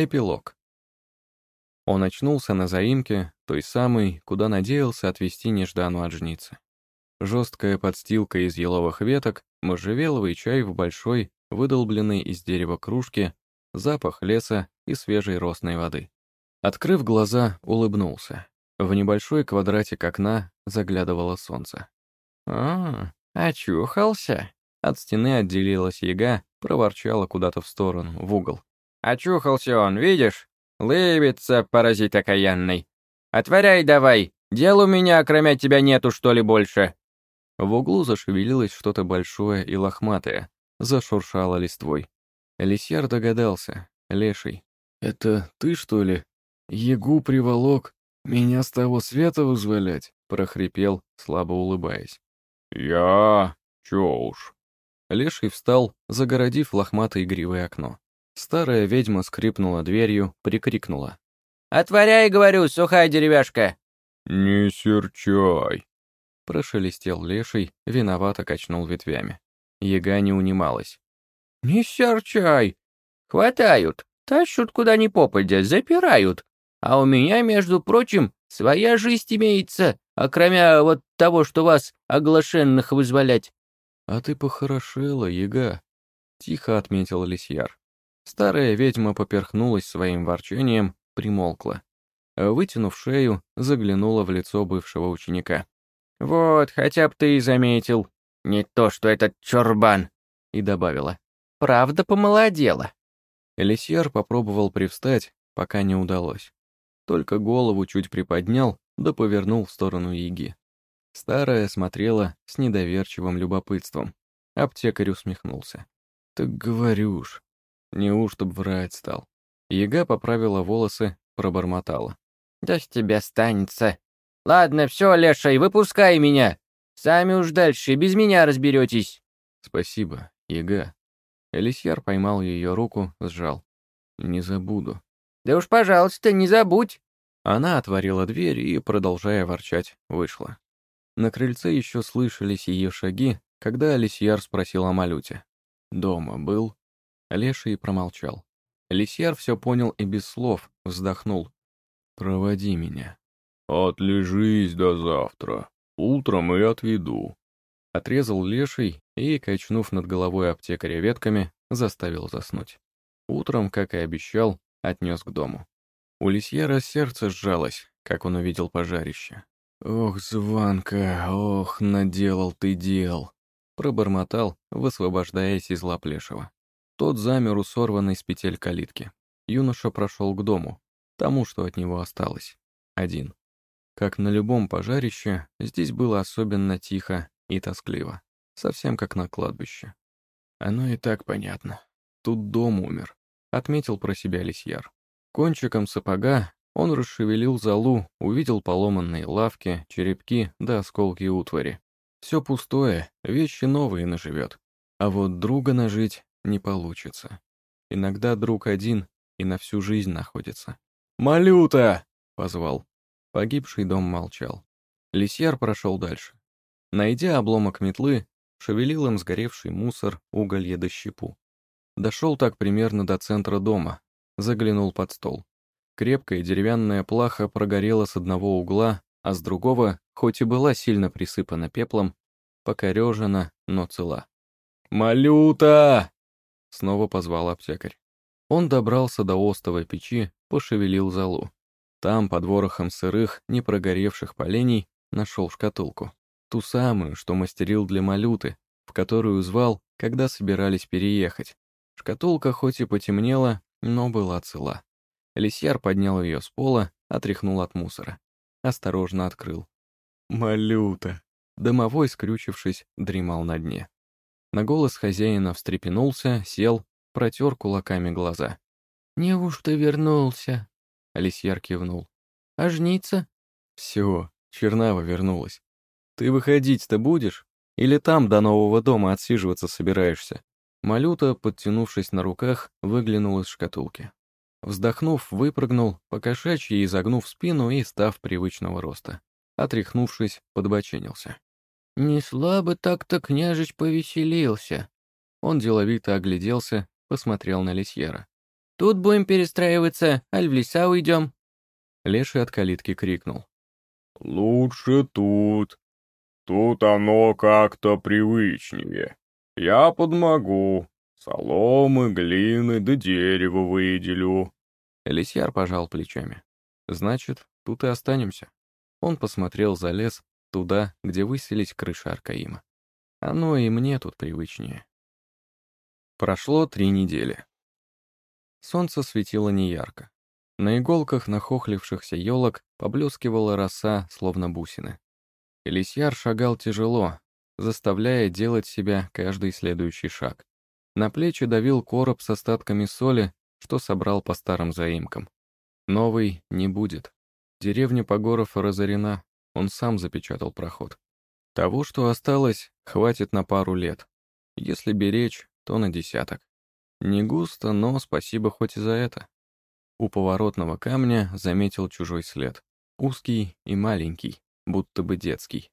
Эпилог. Он очнулся на заимке, той самой, куда надеялся отвезти Неждану от жницы. Жесткая подстилка из еловых веток, можжевеловый чай в большой, выдолбленной из дерева кружке, запах леса и свежей росной воды. Открыв глаза, улыбнулся. В небольшой квадратик окна заглядывало солнце. «А, очухался?» От стены отделилась яга, проворчала куда-то в сторону, в угол. «Очухался он, видишь? Лыбится, паразит окаянный. Отворяй давай, дел у меня, кроме тебя, нету, что ли, больше?» В углу зашевелилось что-то большое и лохматое, зашуршало листвой. Лисьяр догадался, леший. «Это ты, что ли? Ягу приволок? Меня с того света вызволять?» — прохрипел, слабо улыбаясь. «Я... чё уж». Леший встал, загородив лохматое игривое окно. Старая ведьма скрипнула дверью, прикрикнула. «Отворяй, говорю, сухая деревяшка!» «Не серчай!» Прошелестел леший, виновато качнул ветвями. Яга не унималась. «Не серчай! Хватают, тащут куда ни попадя, запирают. А у меня, между прочим, своя жизнь имеется, окромя вот того, что вас, оглашенных, вызволять». «А ты похорошела, яга», — тихо отметил лисьяр. Старая ведьма поперхнулась своим ворчанием, примолкла. Вытянув шею, заглянула в лицо бывшего ученика. «Вот, хотя бы ты и заметил. Не то, что этот чурбан!» И добавила. «Правда помолодела». Элисьяр попробовал привстать, пока не удалось. Только голову чуть приподнял, да повернул в сторону Яги. Старая смотрела с недоверчивым любопытством. Аптекарь усмехнулся. «Так говорю ж, Неужто б врать стал? Яга поправила волосы, пробормотала. «Да с тебя станется. Ладно, все, Лешай, выпускай меня. Сами уж дальше, без меня разберетесь». «Спасибо, Яга». Элисьяр поймал ее руку, сжал. «Не забуду». «Да уж, пожалуйста, не забудь». Она отворила дверь и, продолжая ворчать, вышла. На крыльце еще слышались ее шаги, когда Алисьяр спросил о Малюте. «Дома был?» Леший промолчал. Лисьяр все понял и без слов, вздохнул. «Проводи меня». «Отлежись до завтра. Утром и отведу». Отрезал леший и, качнув над головой аптекаря ветками, заставил заснуть. Утром, как и обещал, отнес к дому. У Лисьера сердце сжалось, как он увидел пожарище. «Ох, Званка, ох, наделал ты дел!» Пробормотал, высвобождаясь из лап лешего. Тот замер у сорванной с петель калитки. Юноша прошел к дому, тому, что от него осталось. Один. Как на любом пожарище, здесь было особенно тихо и тоскливо. Совсем как на кладбище. Оно и так понятно. Тут дом умер, отметил про себя лисьяр. Кончиком сапога он расшевелил залу, увидел поломанные лавки, черепки да осколки утвари. Все пустое, вещи новые наживет. А вот друга нажить не получится. Иногда друг один и на всю жизнь находится. «Малюта!» — позвал. Погибший дом молчал. Лисьяр прошел дальше. Найдя обломок метлы, шевелил им сгоревший мусор, уголье до щепу. Дошел так примерно до центра дома, заглянул под стол. Крепкая деревянная плаха прогорела с одного угла, а с другого, хоть и была сильно присыпана пеплом, покорежена, но цела. «Малюта!» Снова позвал аптекарь. Он добрался до остовой печи, пошевелил залу. Там, под ворохом сырых, не прогоревших поленей, нашел шкатулку. Ту самую, что мастерил для малюты, в которую звал, когда собирались переехать. Шкатулка хоть и потемнела, но была цела. Лисьяр поднял ее с пола, отряхнул от мусора. Осторожно открыл. «Малюта!» Домовой, скрючившись, дремал на дне. На голос хозяина встрепенулся, сел, протер кулаками глаза. «Неужто вернулся?» Алисьяр кивнул. «А жниться?» «Все, Чернава вернулась. Ты выходить-то будешь? Или там до нового дома отсиживаться собираешься?» Малюта, подтянувшись на руках, выглянул из шкатулки. Вздохнув, выпрыгнул, покошачьи изогнув спину и став привычного роста. Отряхнувшись, подбоченился. Не слабо так-то княжич повеселился. Он деловито огляделся, посмотрел на Лисьера. Тут будем перестраиваться, аль в леса уйдем?» Леший от калитки крикнул. «Лучше тут. Тут оно как-то привычнее. Я подмогу. Соломы, глины да дерева выделю». Лисьяр пожал плечами. «Значит, тут и останемся». Он посмотрел за лес, туда, где высились крыши Аркаима. Оно и мне тут привычнее. Прошло три недели. Солнце светило неярко. На иголках нахохлившихся елок поблескивала роса, словно бусины. Элисьяр шагал тяжело, заставляя делать себя каждый следующий шаг. На плечи давил короб с остатками соли, что собрал по старым заимкам. Новый не будет. Деревня Погоров разорена, он сам запечатал проход. Того, что осталось, хватит на пару лет. Если беречь, то на десяток. Не густо, но спасибо хоть и за это. У поворотного камня заметил чужой след. Узкий и маленький, будто бы детский.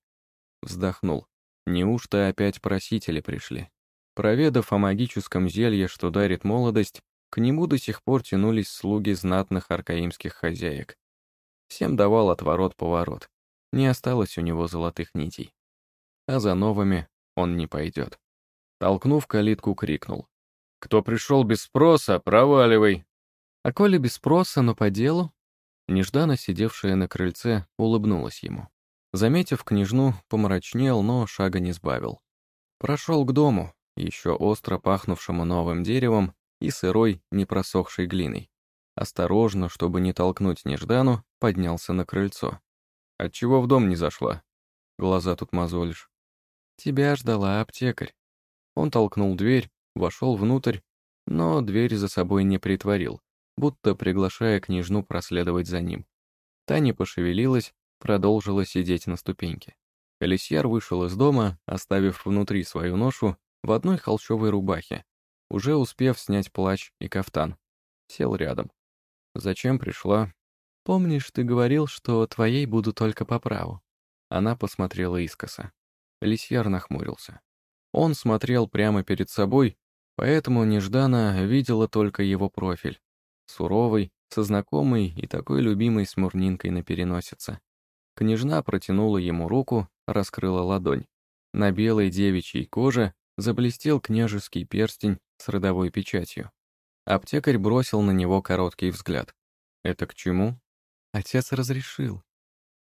Вздохнул. Неужто опять просители пришли? Проведав о магическом зелье, что дарит молодость, к нему до сих пор тянулись слуги знатных аркаимских хозяек. Всем давал отворот-поворот. Не осталось у него золотых нитей. А за новыми он не пойдет. Толкнув калитку, крикнул. Кто пришел без спроса, проваливай. А коли без спроса, но по делу? Нежданно сидевшая на крыльце улыбнулась ему. Заметив княжну, помрачнел, но шага не сбавил. Прошел к дому, еще остро пахнувшему новым деревом и сырой, непросохшей глиной. Осторожно, чтобы не толкнуть неждану, поднялся на крыльцо. Отчего в дом не зашла? Глаза тут мозолишь. Тебя ждала аптекарь. Он толкнул дверь, вошел внутрь, но дверь за собой не притворил, будто приглашая княжну проследовать за ним. Та не пошевелилась, продолжила сидеть на ступеньке. Элисьяр вышел из дома, оставив внутри свою ношу в одной холщовой рубахе, уже успев снять плащ и кафтан. Сел рядом. «Зачем пришла?» «Помнишь, ты говорил, что твоей буду только по праву?» Она посмотрела искоса. Лисьяр нахмурился. Он смотрел прямо перед собой, Поэтому нежданно видела только его профиль. Суровый, со знакомой и такой любимой смурнинкой на переносице. Княжна протянула ему руку, раскрыла ладонь. На белой девичьей коже заблестел княжеский перстень с родовой печатью. Аптекарь бросил на него короткий взгляд. «Это к чему?» Отец разрешил.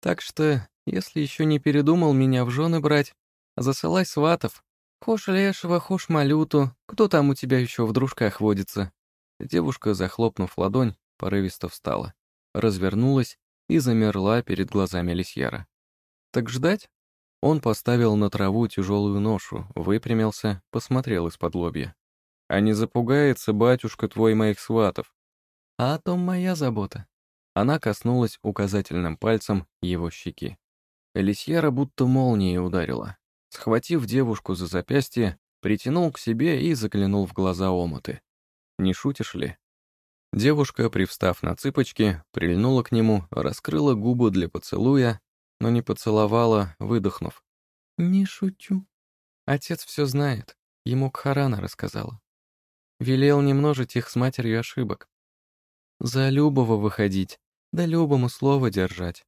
«Так что, если еще не передумал меня в жены брать, засылай сватов, Хошь лешего, хошь малюту, кто там у тебя еще в дружках водится?» Девушка, захлопнув ладонь, порывисто встала, развернулась и замерла перед глазами Лисьяра. «Так ждать?» Он поставил на траву тяжелую ношу, выпрямился, посмотрел из-под лобья. «А не запугается батюшка твой моих сватов?» «А о том моя забота». Она коснулась указательным пальцем его щеки. Лисьяра будто молнией ударила. Схватив девушку за запястье, притянул к себе и заглянул в глаза омуты. «Не шутишь ли?» Девушка, привстав на цыпочки, прильнула к нему, раскрыла губы для поцелуя, но не поцеловала, выдохнув. «Не шучу. Отец все знает, ему Кхарана рассказала. Велел не их с матерью ошибок. За любого выходить, да любому слово держать.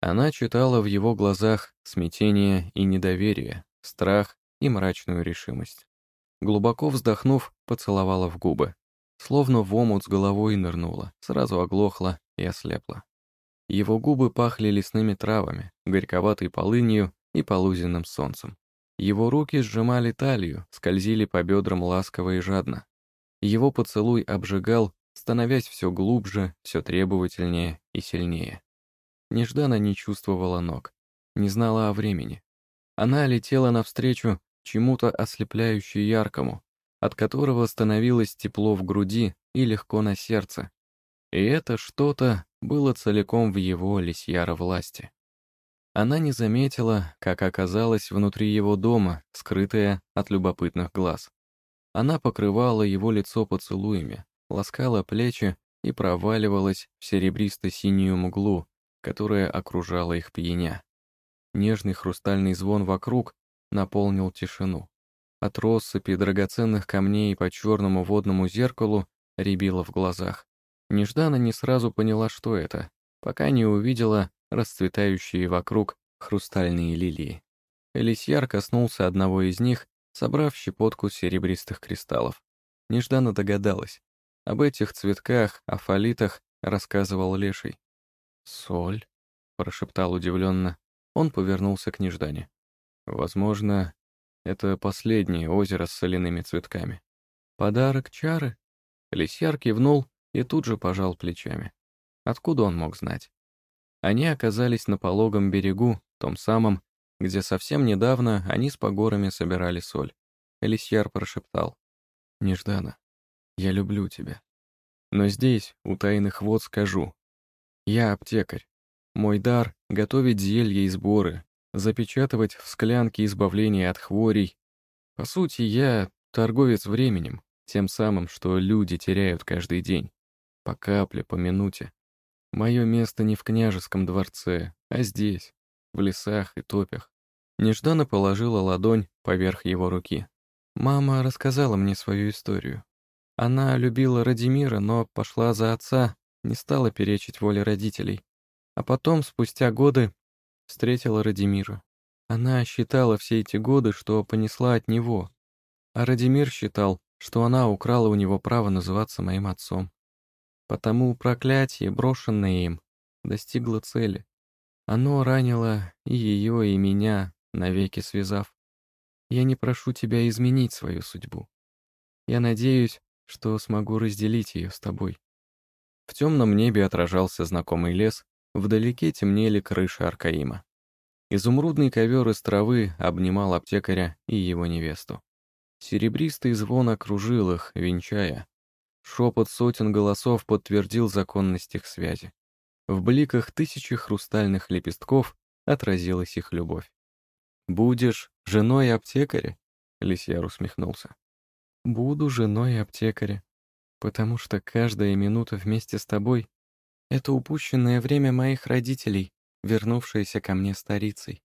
Она читала в его глазах смятение и недоверие, страх и мрачную решимость. Глубоко вздохнув, поцеловала в губы. Словно в омут с головой нырнула, сразу оглохла и ослепла. Его губы пахли лесными травами, горьковатой полынью и полузенным солнцем. Его руки сжимали талию, скользили по бедрам ласково и жадно. Его поцелуй обжигал, становясь все глубже, все требовательнее и сильнее. Неждана не чувствовала ног, не знала о времени. Она летела навстречу чему-то ослепляюще яркому, от которого становилось тепло в груди и легко на сердце. И это что-то было целиком в его лисьяра власти. Она не заметила, как оказалась внутри его дома, скрытая от любопытных глаз. Она покрывала его лицо поцелуями, ласкала плечи и проваливалась в серебристо-синюю мглу, которая окружала их пьяня. Нежный хрустальный звон вокруг наполнил тишину. От россыпи драгоценных камней по черному водному зеркалу рябило в глазах. Нежданно не сразу поняла, что это, пока не увидела расцветающие вокруг хрустальные лилии. Элисьяр коснулся одного из них, собрав щепотку серебристых кристаллов. Нежданно догадалась. Об этих цветках, афолитах рассказывал Леший. «Соль?» — прошептал удивленно. Он повернулся к Неждане. «Возможно, это последнее озеро с соляными цветками. Подарок чары?» Лисьяр кивнул и тут же пожал плечами. Откуда он мог знать? Они оказались на пологом берегу, том самом, где совсем недавно они с погорами собирали соль. Элисьяр прошептал. «Неждана, я люблю тебя. Но здесь, у тайных вод, скажу. Я аптекарь. Мой дар — готовить зелья и сборы, запечатывать в склянке избавление от хворей. По сути, я торговец временем, тем самым, что люди теряют каждый день. По капле, по минуте. Мое место не в княжеском дворце, а здесь, в лесах и топях. Нежданно положила ладонь поверх его руки. Мама рассказала мне свою историю. Она любила Радимира, но пошла за отца, не стала перечить воле родителей. А потом, спустя годы, встретила Радимира. Она считала все эти годы, что понесла от него. А Радимир считал, что она украла у него право называться моим отцом. Потому проклятие, брошенное им, достигло цели. Оно ранило и ее, и меня, навеки связав. Я не прошу тебя изменить свою судьбу. Я надеюсь, что смогу разделить ее с тобой. В темном небе отражался знакомый лес, вдалеке темнели крыши Аркаима. Изумрудный ковер из травы обнимал аптекаря и его невесту. Серебристый звон окружил их, венчая. Шепот сотен голосов подтвердил законность их связи. В бликах тысячи хрустальных лепестков отразилась их любовь. «Будешь женой аптекаря?» — Лисьяр усмехнулся. «Буду женой аптекаря, потому что каждая минута вместе с тобой — это упущенное время моих родителей, вернувшееся ко мне старицей.